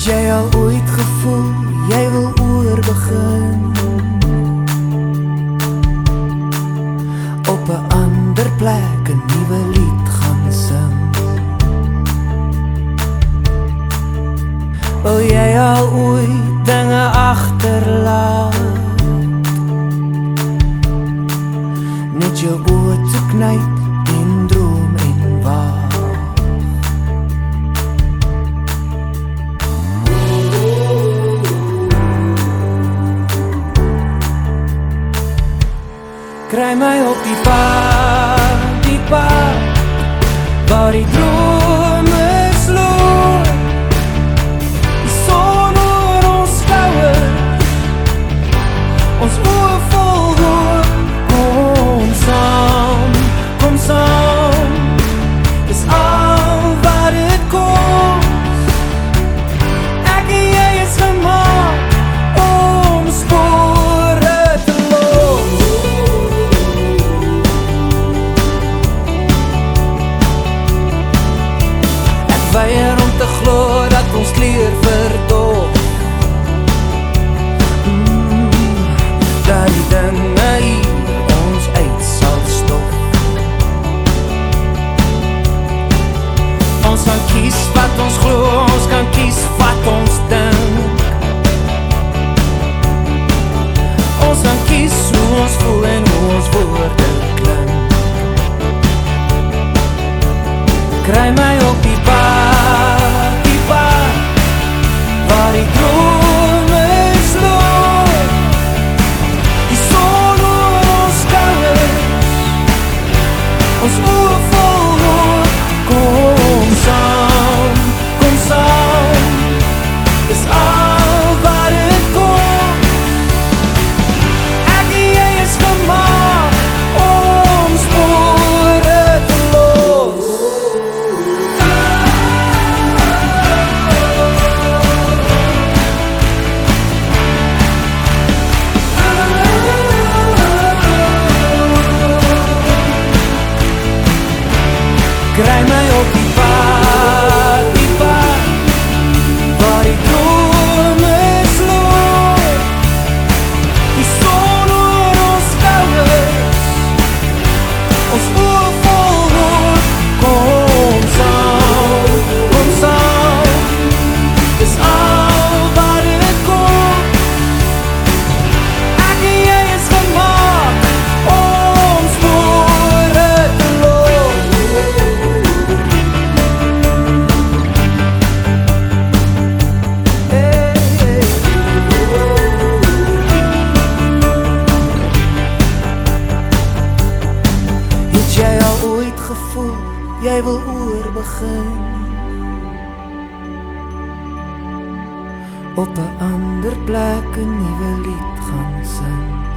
jy al ooit gevoel jy wil oor begin op 'n ander plek 'n nuwe liefde Kraj mij op die paard, die paard, waar ik droeg. Kry my op die pad, die pad Waar die drome sloor Die son oor ons kouwers Ons oor nooit gevoel jy wil oor begin. Op 'n ander plek 'n nuwe lied gaan sing.